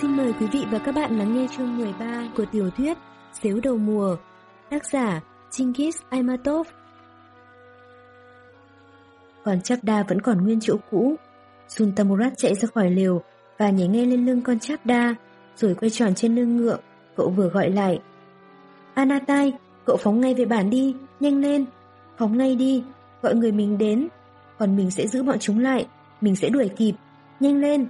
Xin mời quý vị và các bạn lắng nghe chương 13 của tiểu thuyết Xếu đầu mùa, tác giả Chingis Aimatov. Còn Chapda vẫn còn nguyên chỗ cũ. Suntamurat chạy ra khỏi lều và nhảy ngay lên lưng con Chapda, rồi quay tròn trên lưng ngựa, cậu vừa gọi lại. Anatai, cậu phóng ngay về bản đi, nhanh lên, phóng ngay đi, gọi người mình đến, còn mình sẽ giữ bọn chúng lại, mình sẽ đuổi kịp, nhanh lên.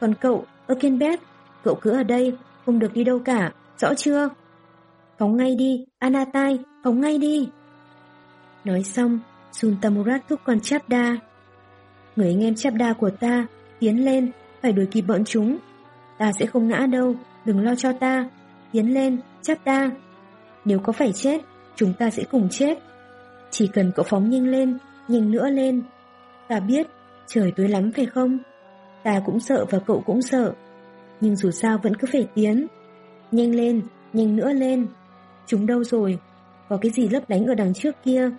Còn cậu, Okenbeth, cậu cứ ở đây, không được đi đâu cả, rõ chưa? Phóng ngay đi, Anatai, phóng ngay đi. Nói xong, Suntamurat thúc con Chapda. Người anh em Chapda của ta, tiến lên, phải đuổi kịp bọn chúng. Ta sẽ không ngã đâu, đừng lo cho ta. Tiến lên, Chapda. Nếu có phải chết, chúng ta sẽ cùng chết. Chỉ cần cậu phóng nhanh lên, nhanh nữa lên. Ta biết, trời tối lắm phải không? Ta cũng sợ và cậu cũng sợ nhưng dù sao vẫn cứ phải tiến. Nhanh lên, nhanh nữa lên. Chúng đâu rồi? Có cái gì lấp lánh ở đằng trước kia?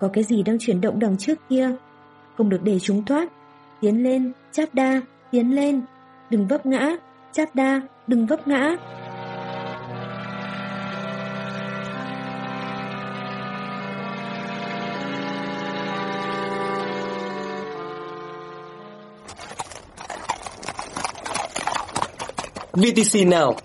Có cái gì đang chuyển động đằng trước kia? Không được để chúng thoát. Tiến lên, chát đa, tiến lên. Đừng vấp ngã, chát đa, đừng vấp ngã. VTC Now,